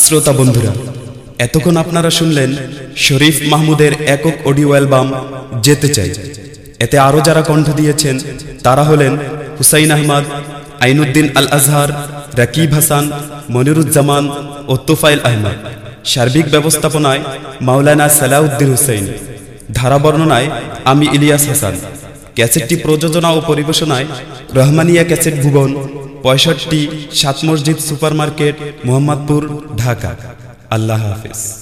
শ্রোতা বন্ধুরা, এতক্ষণ আপনারা শুনলেন শরীফ মাহমুদের একক অডিও অ্যালবাম যেতে চাই। এতে আরও যারা কণ্ঠ দিয়েছেন, তারা হলেন হুসাইন আহমদ, আইনুদ্দিন আল আজহার রাকিব হাসান, মনিরুজ্জামান ও তোফাইল আহমদ। সার্বিক ব্যবস্থাপনায় মাওলানা সালাউদ্দিন হুসাইন। ধারা বর্ণনায় আমি ইলিয়াস হাসান। ক্যাসেটটি প্রযোজনা ও পরিবেশনায় রহমানিয়া ক্যাসেট ভুবন, পঁয়ষট্টি সাত মসজিদ সুপার মার্কেট মোহাম্মদপুর, ঢাকা। আল্লাহ হাফিজ।